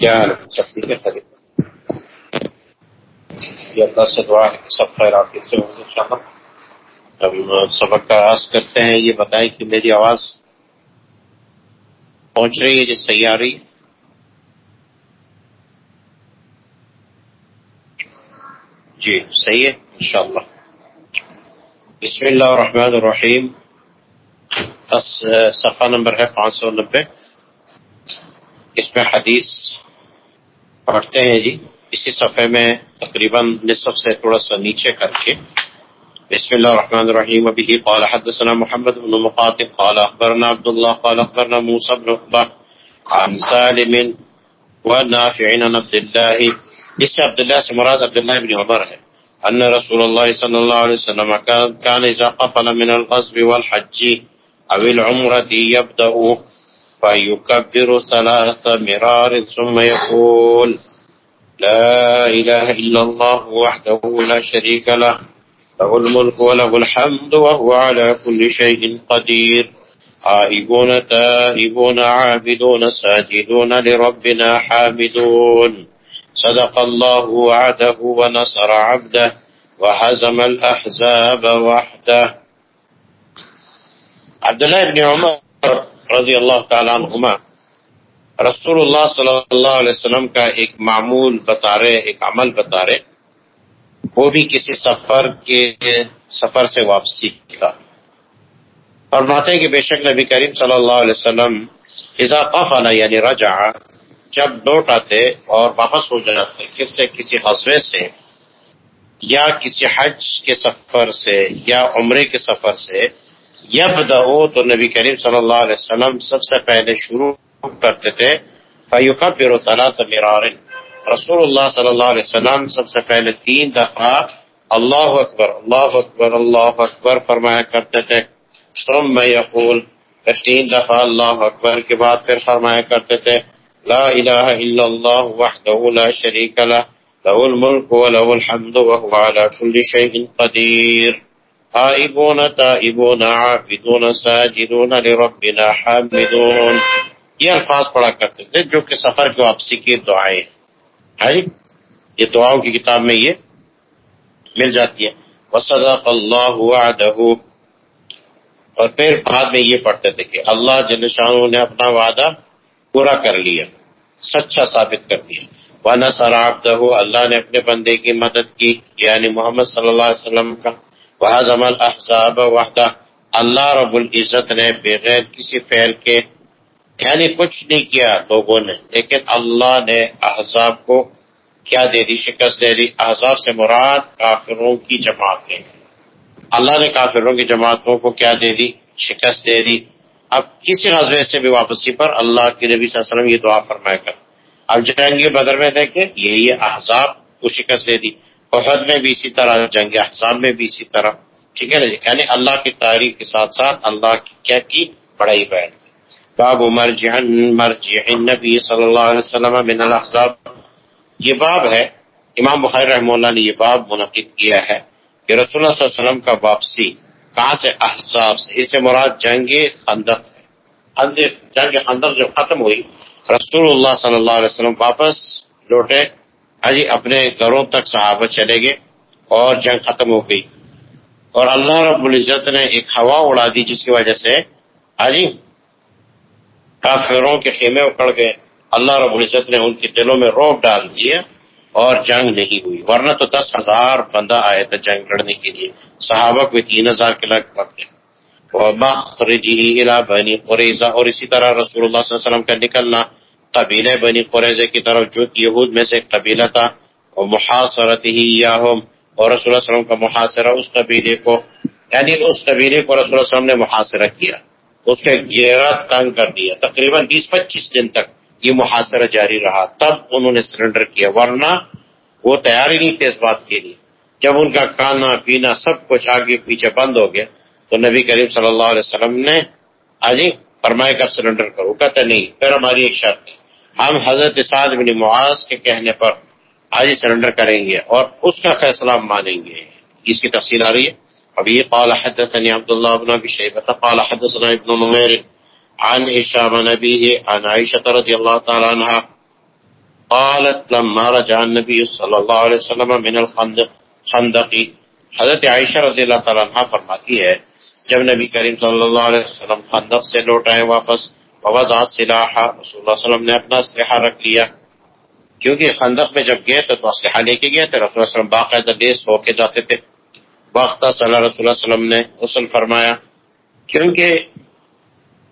سب یہ اللہ سے دعا ہے کہ سب سے ہوں ہم سبق کا آغاز کرتے ہیں، یہ بتائیں کہ میری آواز پہنچ رہی ہے جس صحیح آ رہی ہے؟ جی صحیح ہے، انشاءاللہ۔ بسم اللہ الرحمن الرحیم۔ صفحہ نمبر ہے پانچ سو نبے۔ اس میں حدیث پڑھتے ہیں جی۔ اسی صفحے میں تقریباً نصف سے تھوڑا سا نیچے کر کے۔ بسم الله الرحمن الرحيم وبه قال حدثنا محمد بن مقاتل قال أخبرنا عبد الله قال أخبرنا موسى بن عقبة عن سالم ونافع عن عبد الله اس سے عبداللہ سے مراد عبداللہ بن عمر ہے۔ ان رسول اللہ صلی اللہ علیہ وسلم كان اذا قفل من الغزو والحج او العمرة يبدأ فيكبر ثلاث مرار ثم يقول لا إله إلا الله وحده لا شريك له له الملك وله الحمد وهو على كل شيء قدير. آئبون تائبون عابدون ساجدون لربنا حامدون. صدق الله وعده ونصر عبده وحزم الأحزاب وحده. عبد الله بن عمر رضی اللہ تعالیٰ عنہما رسول اللہ صلی اللہ علیہ وسلم کا ایک معمول بتا رہے، ایک عمل بتا رہے، وہ بھی کسی سفر کے، سفر سے واپسی کا۔ فرماتے ہیں کہ بے شک نبی کریم صلی اللہ علیہ وسلم اضافہ فالا یعنی رجع، جب لوٹ آتے اور واپس ہو جاتے کس سے کسی قصبے سے یا کسی حج کے سفر سے یا عمرے کے سفر سے یب دہو تو نبی کریم صلی اللہ علیہ وسلم سب سے پہلے شروع کرتے تھے فیوقا پھر رسول اللہ صلی اللہ علیہ وسلم سب سے پہلے تین دفعہ اللہ اکبر اللہ اکبر اللہ اکبر فرمایا کرتے تھے۔ ثم یقول تین دفعہ اللہ اکبر کے بعد پھر فرمایا کرتے تھے۔ لا الہ الا اللہ وحدہ لا شریک له له الملک وله الحمد وهو على كل شيء قدیر۔ آئبون تائبون، عابدون، ساجدون لربنا، حامدون. یہ الفاظ پڑھا کرتے تھے جو کہ سفر کی واپسی کی دعائیں ہاں جی؟ یہ دعاؤں کی کتاب میں یہ مل جاتی ہے۔ وصدق اللہ وعدہ۔ اور پھر بعد میں یہ پڑھتے تھے کہ اللہ جل شاہ نے اپنا وعدہ پورا کر لیا، سچا ثابت کر دیا۔ وانا سرابدہ اللہ نے اپنے بندے کی مدد کی یعنی محمد صلی اللہ علیہ وسلم کا۔ وحزم الاحزاب وحدہ اللہ رب العزت نے بغیر کسی فعل کے یعنی کچھ نہیں کیا لوگوں نے، لیکن اللہ نے احزاب کو کیا دے دی، شکست دے دی۔ احزاب سے مراد کافروں کی جماعتیں اللہ نے کافروں کی جماعتوں کو کیا دے دی؟ شکست دے دی۔ اب کسی غزبے سے بھی واپسی پر اللہ کے نبی صلی اللہ علیہ وسلم یہ دعا فرمایا کر اب جنگ بدر میں دیکھیں، یہی احزاب کو شکست دے دی۔ عہد میں بھی اسی طرح، جنگ احزاب میں بھی اسی طرح۔ ٹھیک ہے نا جی؟ یعنی اللہ کی تاریخ کے ساتھ ساتھ اللہ کی کیا کی؟ بڑائی بیان باب مرجع مرجع النبی صلی اللہ علیہ وسلم من الاحزاب۔ یہ باب ہے، امام بخیر رحمہ اللہ نے یہ باب منعقد کیا ہے کہ رسول اللہ صلی اللہ علیہ وسلم کا واپسی کہاں سے؟ احزاب سے۔ اس سے مراد جنگ خندق جنگ خندق جو ختم ہوئی، رسول اللہ صلی اللہ علیہ وسلم واپس لوٹے۔ حجی اپنے گھروں تک صحابہ چلے گئے اور جنگ ختم ہو گئی۔ اور اللہ رب العزت نے ایک ہوا اڑا دی جس کی وجہ سے حجی کافروں کے خیمے اکڑ گئے۔ اللہ رب العزت نے ان کے دلوں میں روک ڈال دیا اور جنگ نہیں ہوئی۔ ورنہ تو دس ہزار بندہ آئے تھے جنگ لڑنے کے لیے۔ صحابہ کو تین ہزار کے لگ پڑتے بنی قریضہ اور اسی طرح رسول اللہ صلی اللہ علیہ وسلم کا نکلنا۔ قبیلے بنی قریضے کی طرف، جو یہود میں سے ایک قبیلہ تھا اور محاصرت ہی یا اور رسول اللہ علیہ وسلم کا محاصرہ اس قبیلے کو یعنی اس قبیلے کو رسول اللہ علیہ وسلم نے محاصرہ کیا۔ اس کے گیرا تنگ کر دیا۔ تقریباً بیس پچیس دن تک یہ محاصرہ جاری رہا۔ تب انہوں نے سرنڈر کیا، ورنہ وہ تیار ہی نہیں تھے اس بات کے لیے۔ جب ان کا کھانا پینا سب کچھ آگے پیچھے بند ہو گیا، تو نبی کریم صلی اللہ علیہ وسلم نے آج فرمائے کب سرنڈر کرو۔ کہتے نہیں، پھر ہماری ایک شرط ہے۔ ہم حضرت سعد بن معاذ کے کہنے پر آج سرنڈر کریں گے اور اس کا فیصلہ مانیں گے۔ اس کی تفصیل آ رہی ہے۔ ابھی قال حدثني عبد الله بن ابي شيبه قال حدثنا ابن نمير عن هشام نبيه عن عائشه رضي الله تعالى عنها قالت لما رجع النبي صلی اللہ علیہ وسلم من الخندق خندقی حضرت عائشہ رضی اللہ تعالیٰ عنہ فرماتی ہے، جب نبی کریم صلی اللہ علیہ وسلم خندق سے لوٹ آئے واپس وضع سلاح. رسول اللہ علیہ وسلم نے اپنا اسلحہ رکھ لیا. کیونکہ خندق میں جب گئے تو اسلحہ لے کے گئے تھے، رسول اللہ علیہ وسلم باقاعدہ لیس ہو کے جاتے تھے. وقت صلی اللہ رسول اللہ علیہ وسلم نے غسل فرمایا. کیونکہ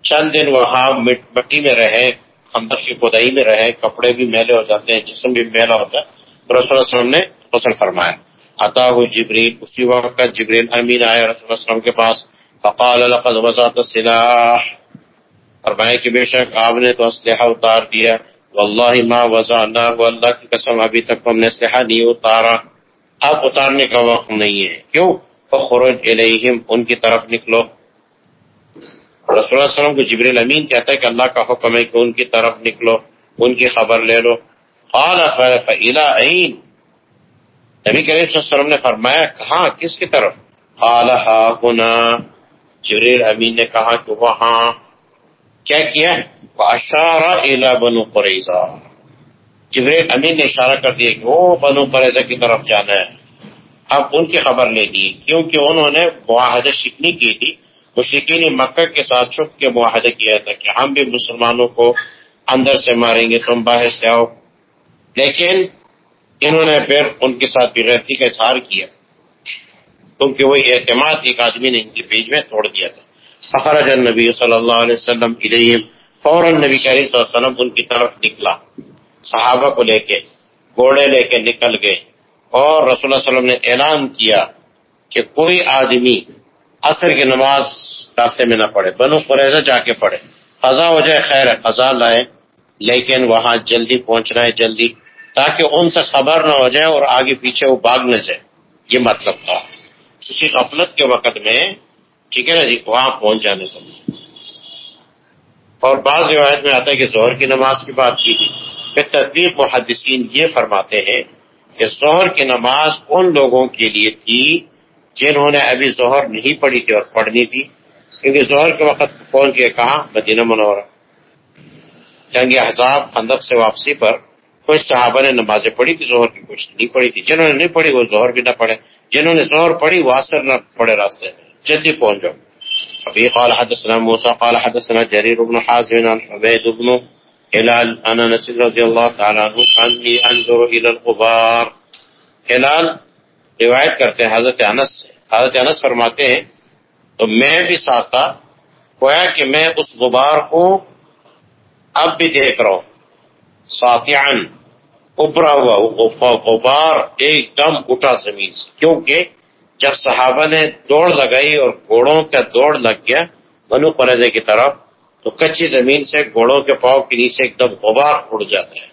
چند دن وہاں مٹی میں رہے، خندق کی کھدائی میں رہے، کپڑے بھی میلے ہو جاتے ہیں، جسم بھی میلا ہوتا ہے، تو رسول اللہ علیہ وسلم نے غسل فرمایا. عطا ہو جبریل، اسی وقت جبریل امین آئے، رسول اللہ علیہ وسلم کے پاس. فقال، لقد وضعت السلاح. فرمایا کہ بے شک آپ نے تو اسلحہ اتار دیا۔ واللہ ما وضعنا وہ اللہ کی قسم ابھی تک ہم نے اسلحہ نہیں اتارا۔ اب اتارنے کا وقت نہیں ہے۔ کیوں؟ فخرج الیہم، ان کی طرف نکلو۔ رسول اللہ علیہ وسلم کو جبریل امین کہتا ہے کہ اللہ کا حکم ہے کہ ان کی طرف نکلو، ان کی خبر لے لو۔ قال، فإلى عین نبی کریم صلی اللہ علیہ وسلم نے فرمایا، کہاں؟ کس کی طرف؟ قال ہا ہونا جبریل امین نے کہا کہ وہاں۔ کیا کیا اشارہ الا بنو قریضہ جبریل امین نے اشارہ کر دیا کہ وہ بنو قریضہ کی طرف جانا ہے۔ اب ان کی خبر لے لی، کیونکہ انہوں نے معاہدہ شکنی کی تھی۔ مشرقین مکہ کے ساتھ چھپ کے معاہدہ کیا تھا کہ ہم بھی مسلمانوں کو اندر سے ماریں گے، تم باہر سے آؤ۔ لیکن انہوں نے پھر ان کے ساتھ بغیرتی کا اظہار کیا، کیونکہ وہ اعتماد ایک آدمی نے ان کے پیج میں توڑ دیا تھا۔ فخرج النبی صلی اللہ علیہ وسلم علیہم فوراً نبی کریم صلی اللہ علیہ وسلم ان کی طرف نکلا. صحابہ کو لے کے، گھوڑے لے کے نکل گئے اور رسول اللہ علیہ وسلم نے اعلان کیا کہ کوئی آدمی عصر کی نماز راستے میں نہ پڑھے، بنو قریضہ جا کے پڑھے۔ خزاں ہو جائے خیر ہے خزاں لائے لیکن وہاں جلدی پہنچنا ہے، جلدی، تاکہ ان سے خبر نہ ہو جائے اور آگے پیچھے وہ باغ نہ جائے۔ یہ مطلب تھا۔ اسی غفلت کے وقت میں ٹھیک ہے نا جی؟ وہاں پہنچ جانے کو اور بعض روایت میں آتا ہے کہ زہر کی نماز کی بات کی تھی۔ پھر تدبیر محدثین یہ فرماتے ہیں کہ زہر کی نماز ان لوگوں کے لیے تھی جنہوں نے ابھی زہر نہیں پڑھی تھی اور پڑھنی تھی۔ کیونکہ زہر کے وقت پہنچ کے کہا مدینہ منورہ۔ جنگ احزاب خندق سے واپسی پر کچھ صحابہ نے نمازیں پڑھی تھی زہر کی کچھ نہیں پڑھی تھی۔ جنہوں نے نہیں پڑھی وہ زہر بھی نہ پڑھے۔ جنہوں نے زہر پڑھی وہ اثر نہ پڑے راستے میں۔ جلدی پہنچ جاؤ۔ ابھی قال حدثنا موسى، قال حدثنا جرير بن حازم، عن عبيد بن هلال انا نسل رضي الله تعالى عنه اني انظر الى الغبار۔ ہلال روایت کرتے ہیں، حضرت انس سے۔ حضرت انس فرماتے ہیں، تو میں بھی ساتھ تھا، گویا کہ میں اس غبار کو اب بھی دیکھ رہا ہوں۔ ساتیان ابرا ہوا غبار ایک دم اٹھا زمین سے۔ کیونکہ جب صحابہ نے دوڑ لگائی اور گھوڑوں کا دوڑ لگ گیا بنو قرضے کی طرف، تو کچی زمین سے گھوڑوں کے پاؤں کے نیچے ایک دم غبار اڑ جاتا ہے۔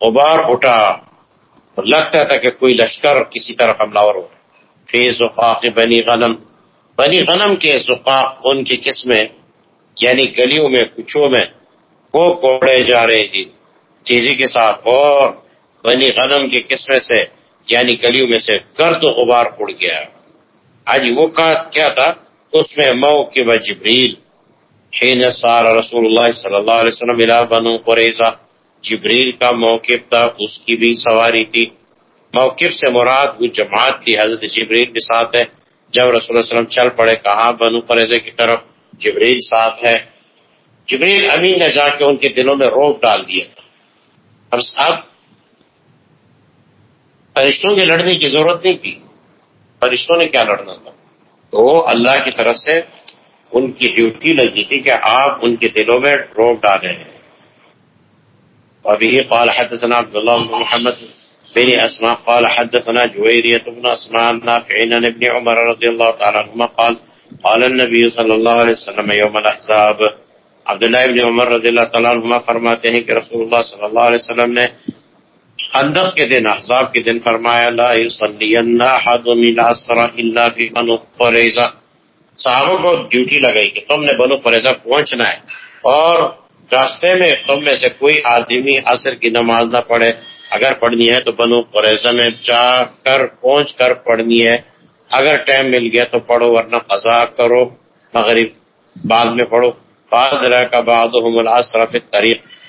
غبار اٹھا اور لگتا تھا کہ کوئی لشکر کسی طرح حملہ ہو فی زقاق بنی غنم۔ بنی غنم کے زقاق ان کی قسمیں یعنی گلیوں میں کچھوں میں وہ کوڑے جا رہے جی تیزی کے ساتھ اور بنی غنم کی قسمیں سے یعنی گلیوں میں سے گرد و غبار اڑ گیا۔ آج وہ کیا تھا؟ اس میں مئو کے جبریل۔ حین سارا رسول اللہ صلی اللہ علیہ وسلم بنو قریضہ جبریل کا موقف تھا، اس کی بھی سواری تھی۔ موقف سے مراد وہ جماعت کی حضرت جبریل کے ساتھ ہے۔ جب رسول اللہ علیہ وسلم چل پڑے کہاں بنو پریزے کی طرف، جبریل ساتھ ہے۔ جبریل امین نے جا کے ان کے دلوں میں روپ ڈال دیا۔ اب صاحب، فرشتوں کے لڑنے کی ضرورت نہیں تھی۔ فرشتوں نے کیا لڑنا تھا؟ تو اللہ کی طرف سے ان کی ڈیوٹی لگی تھی کہ آپ ان کے دلوں میں روپ ڈالے ہیں وبه قال حدثنا عبد الله بن محمد بن أسماء قال حدثنا جويرية بن أسماء نافعين عن ابن عمر رضي الله تعالى عنهما قال قال النبي صلى الله عليه وسلم يوم الأحزاب۔ عبداللہ ابن عمر رضی اللہ تعالیٰ عنہما فرماتے ہیں کہ رسول اللہ صلی اللہ علیہ وسلم نے خندق کے دن، احزاب کے دن فرمایا، لا من الا في بنو قریظہ۔ صحابہ کو ڈیوٹی لگائی کہ تم نے بنو قریظہ پہنچنا ہے اور راستے میں تم میں سے کوئی آدمی عصر کی نماز نہ پڑھے۔ اگر پڑھنی ہے تو بنو قریضہ میں جا کر پہنچ کر پڑھنی ہے۔ اگر ٹائم مل گیا تو پڑھو، ورنہ قضا کرو۔ مغرب بعد میں پڑھو۔ بعد کا بعد العصر فی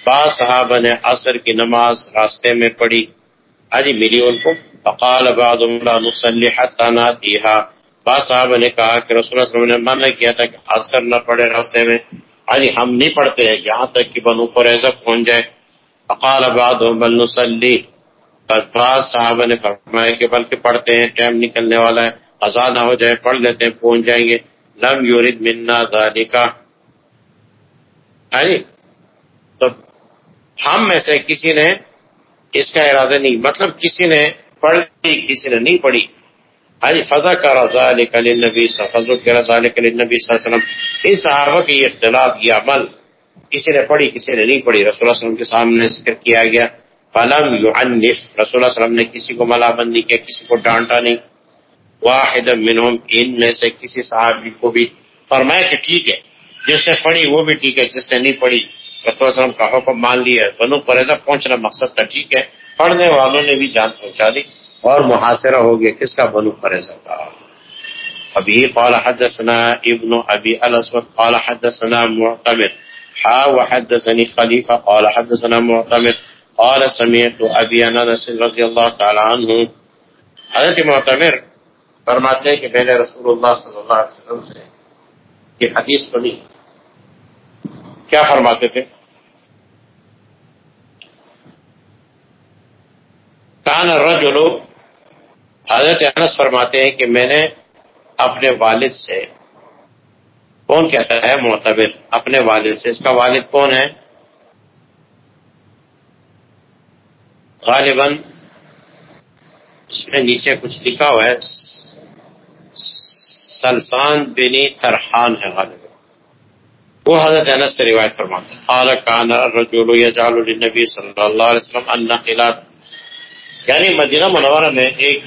تاریخ بعض صحابہ نے عصر کی نماز راستے میں پڑھی۔ آجی ملی ان کو فقال بعض اللہ نصلی حتی ناتیہا بعض صحابہ نے کہا کہ رسول اللہ صلی اللہ علیہ وسلم نے منع کیا تھا کہ عصر نہ پڑے راستے میں۔ آجی ہم نہیں پڑھتے ہیں، یہاں تک کہ بنو قریظہ پہنچ جائے فقال بعض بل نصلی بعض صحابہ نے فرمایا کہ بلکہ پڑھتے ہیں، ٹائم نکلنے والا ہے، قضا نہ ہو جائے، پڑھ لیتے ہیں، پہنچ جائیں گے۔ لم یورد منا ذالکا۔ آجی تو ہم میں سے کسی نے اس کا ارادہ نہیں مطلب کسی نے پڑھی کسی نے نہیں پڑھی۔ حاجی فضا کا رضا نکل نبی فضل کے رضا نبی صلی اللہ علیہ وسلم۔ ان صحابہ کی اختلاف، یہ عمل کسی نے پڑھی، کسی نے نہیں پڑھی۔ رسول اللہ علیہ وسلم کے سامنے ذکر کیا گیا۔ فلم یعنف رسول اللہ علیہ وسلم نے کسی کو ملا بندی کیا کسی کو ڈانٹا نہیں۔ واحد منہم، ان میں سے کسی صحابی کو بھی۔ فرمایا کہ ٹھیک ہے، جس نے پڑھی وہ بھی ٹھیک ہے، جس نے نہیں پڑھی رسول وسلم کا حکم مان لیا بنو پریزہ پہنچنا مقصد تھا، ٹھیک ہے۔ پڑھنے والوں نے بھی جان پہنچا دی اور محاصرہ ہو گیا کس کا؟ بنو پریزہ کا۔ ابھی قال حدثنا ابن ابي الاسود، قال حدثنا معتمر۔ حا وحدثني خليفه قال حدثنا معتمر۔ قال سمعت ابي انس رضي الله تعالى عنه حضرت معتمر فرماتے ہیں کہ میں نے رسول اللہ صلی اللہ علیہ وسلم سے یہ حدیث سنی۔ کیا فرماتے تھے؟ کان الرجل، حضرت انس فرماتے ہیں کہ میں نے اپنے والد سے، کون کہتا ہے معتبر؟ اپنے والد سے۔ اس کا والد کون ہے؟ غالباً اس میں نیچے کچھ لکھا ہوا ہے، سلسان بنی ترحان ہے غالباً۔ وہ حضرت انس سے روایت فرماتے ہیں۔ قال کان الرجل يجعل للنبي صلی اللہ علیہ وسلم النخلات یعنی مدینہ منورہ میں ایک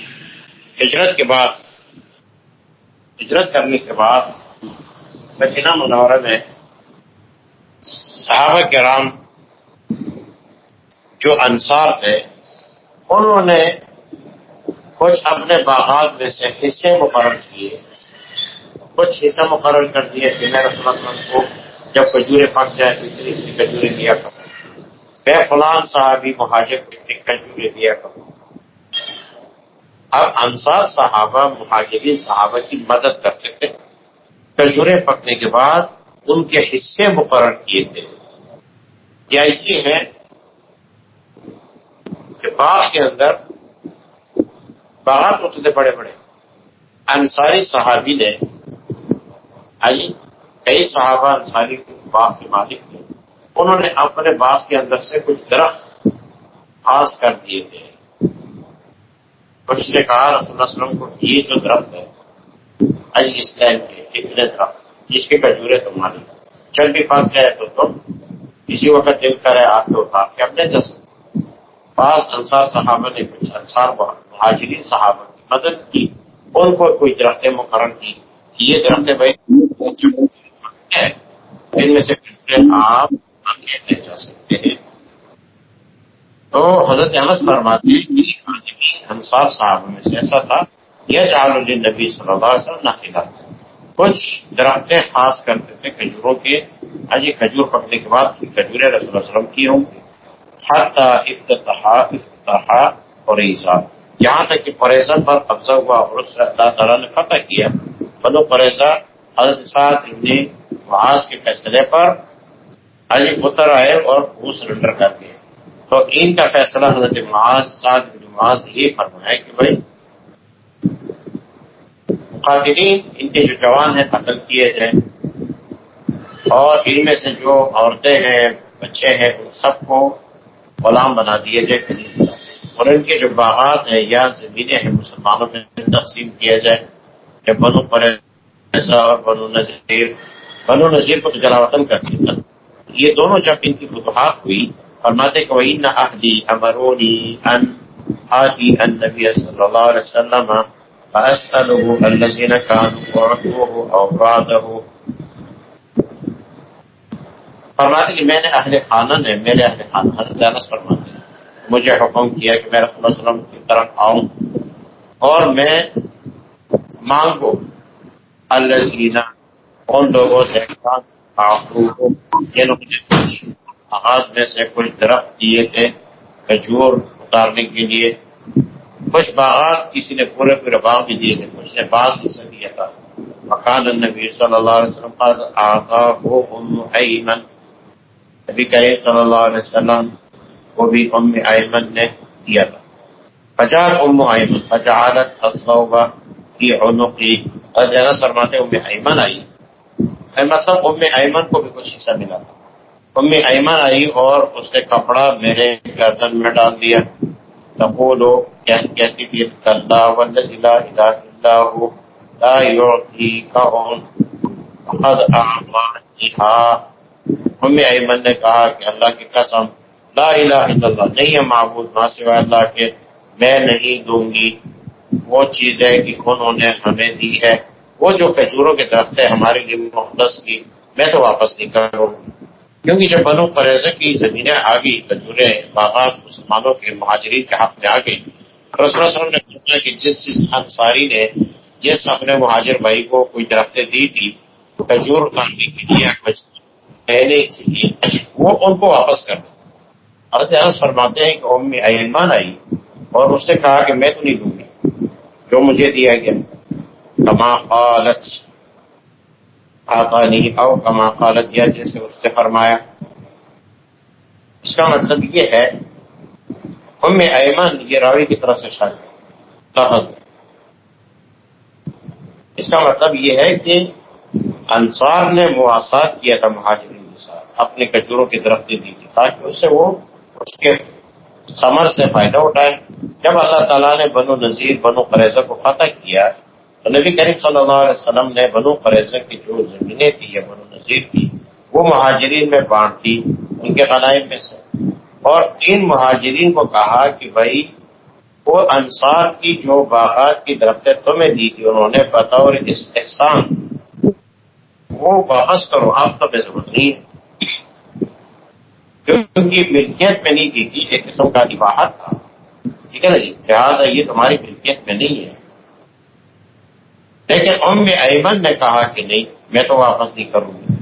ہجرت کے بعد، ہجرت کرنے کے بعد مدینہ منورہ میں صحابہ کرام جو انصار تھے، انہوں نے کچھ اپنے باغات میں سے حصے مقرر کیے۔ کچھ حصہ مقرر کر دیے کہ میں رسول اللہ کو جب کجورے پک جائے تو اتنی اتنی کجورے دیا کروں بے فلان صحابی مہاجر کو اتنی کجورے دیا کروں۔ اب انصار صحابہ مہاجرین صحابہ کی مدد کرتے تھے۔ کجورے پکنے کے بعد ان کے حصے مقرر کیے تھے۔ یا یہ ہے کہ باغ کے اندر باغات ہوتے تھے بڑے بڑے؟ انصاری صحابی نے آئی کئی صحابہ انصاری باغ کے مالک تھے۔ انہوں نے اپنے باغ کے اندر سے کچھ درخت خاص کر دیے تھے۔ کچھ نے کہا، رسول اللہ علیہ وسلم کو، یہ جو درخت ہے آج اس ٹائم کے اتنے درخت، جس کے کجورے تمہاری چل بھی پک جائے تو تم کسی وقت دل کرے آپ کو اٹھا کے اپنے جیسے پاس انصار صحابہ نے کچھ انصار حاجرین صحابہ کی مدد کی، ان کو کوئی درختیں مقرر کی۔ یہ درخت بھائی ہے، ان میں سے آپ لے جا سکتے ہیں۔ تو حضرت انس فرماتے ہیں کہ آدمی انصار صاحب میں سے ایسا تھا، یہ جعل نبی صلی اللہ علیہ وسلم نہ کچھ درختیں خاص کرتے تھے کھجوروں کے۔ آج یہ کھجور پکنے کے بعد کھجورے رسول اللہ علیہ وسلم کی ہوں گی۔ حتی افتتاح افتتاح اور یہاں تک کہ پریزہ پر قبضہ ہوا اور اس سے اللہ تعالیٰ نے فتح کیا۔ بنو پریزہ حضرت ساتھ ابن معاذ کے فیصلے پر حج اتر آئے اور وہ سرنڈر کر گئے تو ان کا فیصلہ حضرت معاذ، سعد بن معاذ یہ فرمایا کہ بھائی، مقاتلین، ان کے جو جوان ہیں، قتل کیے جائیں۔ اور ان میں سے جو عورتیں ہیں، بچے ہیں، ان سب کو غلام بنا دیے جائے اور ان کے جو باغات ہیں، یا زمینیں ہیں، مسلمانوں میں تقسیم کیا جائے یا بنو پر اور بنو نذیر بنو نذیر کو تو جلا وطن کر دیا یہ دونوں جب ان کی فتوحات ہوئی، فرماتے کہ وہی نہ اہدی امرونی ان آتی ان نبی صلی اللہ علیہ وسلم فاسأله الذين كانوا وعدوه او بعده فرماتے کہ میں نے اہل خانہ نے میرے اہل خانہ، حضرت انس فرماتے مجھے حکم کیا کہ میں رسول اللہ علیہ وسلم کی طرف آؤں اور میں مانگو الذین ان لوگوں سے جنہوں نے آغاز میں سے کچھ درخت دیے تھے کھجور اتارنے کے لیے۔ کچھ باغات کسی نے پورے پورے باغ بھی دیے تھے کچھ نے باس حصہ دیا تھا۔ مکان النبی صلی اللہ علیہ وسلم قد آتا ہو ام ایمن۔ نبی کریم صلی اللہ علیہ وسلم کو بھی ام ایمن نے دیا تھا۔ فجال ام ایمن فجالت الصوبہ کی عنقی اور فرماتے ام ایمن آئی۔ مطلب ام ایمن کو بھی کچھ حصہ ملا۔ تھا ام ایمن آئی اور اس نے کپڑا میرے گردن میں ڈال دیا۔ تقول یعنی کہتی تھی اللہ والذی لا الہ الا لا يعطيكهم قد ام ایمن نے کہا کہ اللہ کی قسم، لا الہ الا اللہ، نہیں ہے معبود ماں سوائے اللہ کے، میں نہیں دوں گی۔ وہ چیز ہے کہ انہوں نے ہمیں دی ہے۔ وہ جو کھجوروں کے درخت ہے ہمارے لیے مقدس کی میں تو واپس نہیں کروں۔ کیونکہ جب بنو پریزہ کی زمینیں آ گئی کجورے باغات، مسلمانوں کے مہاجرین کے حق میں آ گئی رسول اللہ نے سوچا کہ جس جس انصاری نے، جس اپنے مہاجر بھائی کو کوئی درختیں دی تھی کھجور اتارنے کے لیے پہلے وہ ان کو واپس کر دیں فرماتے ہیں کہ ام ایمان آئی اور اس نے کہا کہ میں تو نہیں دوں گی۔ جو مجھے دیا گیا؟ کما قالت. نہیں او کما قالت یا جیسے اس نے فرمایا۔ اس کا مطلب یہ ہے ام ایمن یہ راوی کی طرف سے شاید لفظ اس کا مطلب یہ ہے کہ انصار نے مواسات کیا تھا، مہاجرین کے ساتھ۔ اپنے کچوروں کی درختی دی تھی تاکہ اس سے وہ اس کے سمر سے فائدہ اٹھائے۔ جب اللہ تعالیٰ نے بنو نذیر، بنو قریضہ کو فتح کیا، تو نبی کریم صلی اللہ علیہ وسلم نے بنو قریضہ کی جو زمینیں تھی یا بنو نذیر کی، وہ مہاجرین میں بانٹ دی، ان کے قلائم میں سے۔ اور ان مہاجرین کو کہا کہ بھائی، وہ انصار کی جو باغات کی درختیں تمہیں دی تھی، انہوں نے بطور احسان وہ واپس کرو، آپ تو بے ضرورت نہیں ہے۔ کیونکہ ملکیت میں نہیں دی تھی، ایک قسم کا عباہت تھا۔ ٹھیک ہے نا جی؟ لہٰذا یہ تمہاری ملکیت میں نہیں ہے۔ لیکن ام ایمن نے کہا کہ نہیں، میں تو واپس نہیں کروں گی۔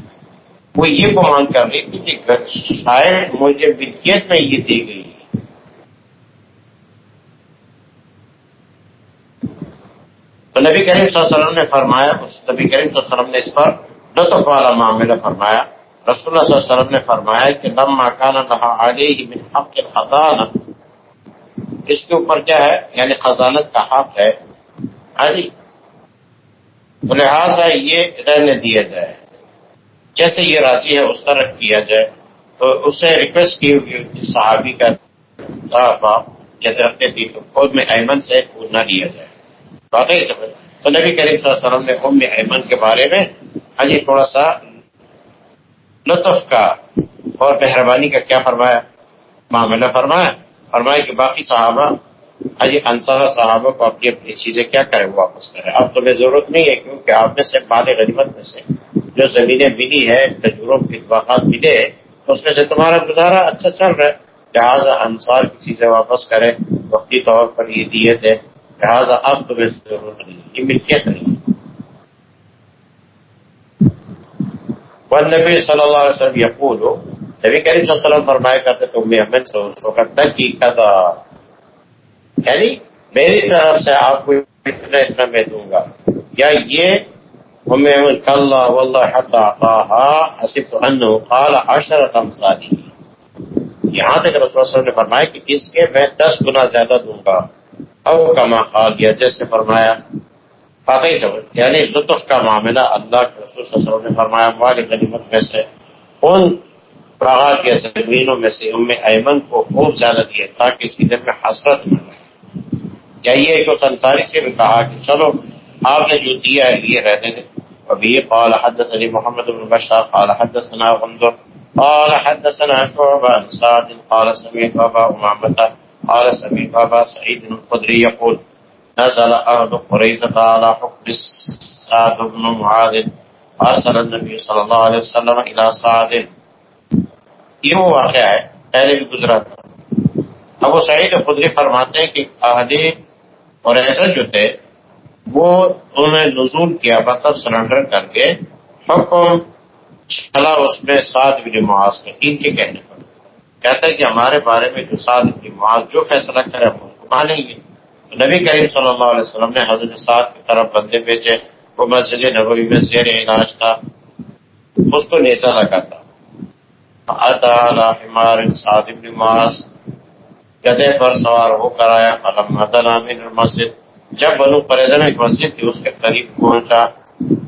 وہ یہ گمان کر رہی تھی کہ شاید مجھے ملکیت میں یہ دی گئی۔ تو نبی کریم صلی اللہ علیہ وسلم نے فرمایا، اس نبی کریم صلی اللہ علیہ وسلم نے اس پر لطف والا معاملہ فرمایا۔ رسول اللہ صلی اللہ علیہ وسلم نے فرمایا کہ لما کان اللہ علیہ من حق الخزانہ اس کے اوپر کیا ہے؟ یعنی خزانت کا حق ہے۔ علی۔ تو لہٰذا یہ رہنے دیا جائے۔ جیسے یہ راضی ہے، اس طرح کیا جائے۔ تو اس سے ریکویسٹ کی ہوگی صحابی کا یا درخت تھی تو خود میں ایمن سے نہ لیا جائے۔ واقعی سمجھ تو نبی کریم صلی اللہ علیہ وسلم نے ام ایمن کے بارے میں ہاں جی تھوڑا سا لطف کا اور مہربانی کا کیا فرمایا؟ معاملہ فرمایا۔ فرمایا کہ باقی صحابہ حجی انصار صحابہ کو اپنی اپنی چیزیں کیا کرے وہ واپس کرے اب تمہیں ضرورت نہیں ہے کیونکہ آپ میں سے بال غنیمت میں سے جو زمینیں ملی ہے کھجوروں کے اتفاقات ملے، اس میں سے تمہارا گزارا اچھا چل رہا ہے۔ لہٰذا انصار کی چیزیں واپس کرے وقتی طور پر یہ دیے تھے لہٰذا اب تمہیں ضرورت نہیں یہ ملکیت نہیں نبی صلی اللہ علیہ وسلم یقول نبی کریم صلی اللہ علیہ وسلم فرمایا کرتے تم میں سے اس وقت کی قدا یعنی میری طرف سے آپ کو اتنا اتنا میں دوں گا۔ یا یہ یہاں تک رسول صاحب نے فرمایا کہ اس کے میں دس گنا زیادہ دوں گا۔ او کا قال، یا جیسے فرمایا۔ واقعی سمجھ یعنی لطف کا معاملہ اللہ کے رسول صلی اللہ علیہ وسلم نے فرمایا مال غنیمت میں سے۔ ان پراغات کے زمینوں میں سے ام ایمن کو خوب زیادہ دیے تاکہ اس کی دل میں حسرت مل رہے چاہیے کہ اس انصاری سے بھی کہا کہ چلو، آپ نے جو دیا ہے، یہ رہنے دیں ابھی یہ قال حدثني محمد بن بشار، قال حدثنا غندر، قال حدثنا شعبة عن سعد، قال سمعت أبا أمامة قال سمعت أبا سعيد الخدري يقول نزل أهل قريظة على حكم سعد بن معاذ أرسل النبي صلى الله عليه وسلم إلى سعد. یہ وہ واقعہ ہے، پہلے بھی گزرا تھا۔ ابو سعید خدری فرماتے ہیں کہ اہل اور ایسا جو تھے، وہ انہوں نے نزول کیا مطلب سرنڈر کر کے حکم چلا اس میں سات بن معاذ کے ان کے کہنے پر۔ کہتا ہے کہ ہمارے بارے میں جو سعد کی معاذ، جو فیصلہ کرے، ہم اس کو مانیں گے۔ نبی کریم صلی اللہ علیہ وسلم نے حضرت سعد کی طرف بندے بھیجے، وہ مسجد نبوی میں زیر علاج تھا، اس کو نیسا لگا تھا فعطا علی حمار سعد بن معاذ. گدے پر سوار ہو کر آیا قلم من مسجد جب بنو پریدن ایک مسجد تھی، اس کے قریب پہنچا۔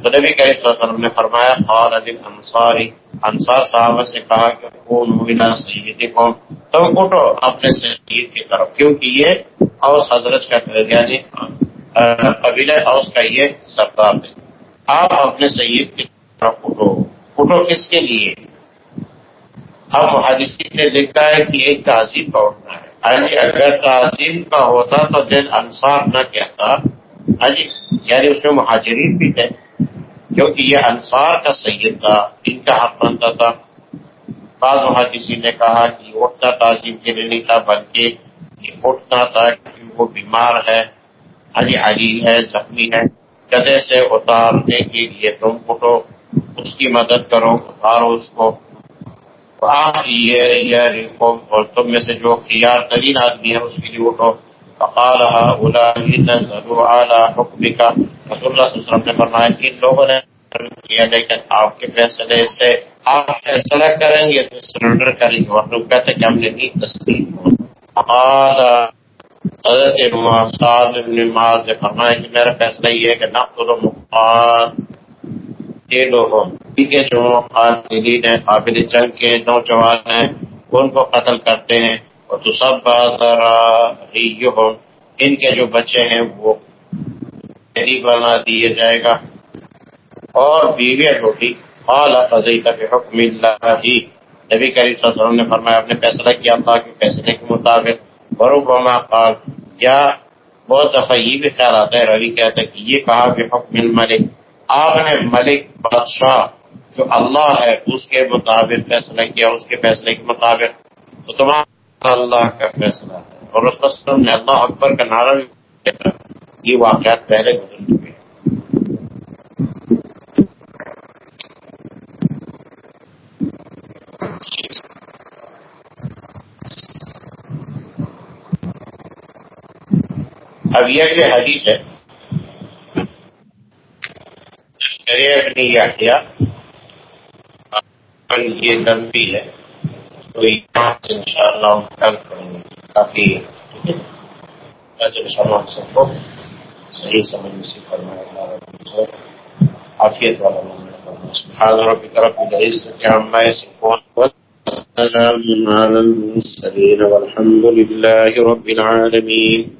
تو نبی کریم صلی اللہ علیہ وسلم نے فرمایا، قال علی انصاری انصار صاحب سے کہا کہ کون ہونا سیدی قوم تم اٹھو اپنے سید کی طرف۔ کیونکہ یہ اوس حضرت کا یعنی قبیلہ اوس کا یہ سردار ہے آپ اپنے سید کی طرف اٹھو۔ اٹھو کس کے لیے؟ اب حادثی نے لکھا ہے کہ ایک تہذیب کا اٹھنا ہے۔ یعنی اگر تعظیم کا ہوتا تو دل انصار نہ کہتا۔ ہاں جی یعنی اس میں مہاجرین بھی تھے کیونکہ یہ انصار کا سید تھا، ان کا حق بنتا تھا۔ بعض محدثی نے کہا کہ اٹھتا تعظیم کے لیے نہیں تھا، بلکہ یہ اٹھتا تھا کہ وہ بیمار ہے۔ علی علی ہے، زخمی ہے۔ گدے سے اتارنے کے لیے تم اٹھو، اس کی مدد کرو، اتارو اس کو۔ یہ اور تم میں سے جو خیار ترین آدمی ہے، اس کے لیے اٹھو۔ فقال ضرور اعلیٰ حکم کا رسول اللہ صلی اللہ علیہ وسلم نے فرمایا ان لوگوں نے کیا لیکن آپ کے فیصلے سے آپ فیصلہ کریں گے تو سرنڈر کریں گے اور لوگ کہتے کہ ہم نے نہیں تسلیم ہو تصدیق حضرت نماز نے فرمایا کہ میرا فیصلہ یہ ہے کہ نقل و مقاد یہ لوگوں کے جو قاتلین ہیں، قابل جنگ کے نوجوان ہیں، ان کو قتل کرتے ہیں۔ اور تو سب بازار ان کے جو بچے ہیں، وہ بنا دیے جائے گا۔ اور بیوی روٹی اعلیٰ فضی تک حکم اللہ۔ ہی نبی کریم صلی اللہ علیہ وسلم نے فرمایا، آپ نے فیصلہ کیا اللہ کے فیصلے کے مطابق بروب قال، یا بہت دفعہ یہ بھی خیال آتا ہے روی کہتا ہے کہ یہ کہا کہ حکم الملک آپ نے ملک بادشاہ جو اللہ ہے، اس کے مطابق فیصلہ کیا، اس کے فیصلے کے مطابق تو تمہارا اللہ کا فیصلہ ہے۔ اور اس وسلم نے اللہ اکبر کا نعرہ بھی یہ واقعات پہلے گزر چکے ہیں۔ اب یہ کہ حدیث ہے ابن یحییٰ یہ لمبی ہے۔ تو ان شاء اللہ کل پڑھیں گے۔ کافی سامان سب کو صحیح سمجھ سے فرمائے۔ فرمایا عافیت والا سبحان ربك رب العزة عما يصفون والسلام على المرسلين والحمد لله رب العالمين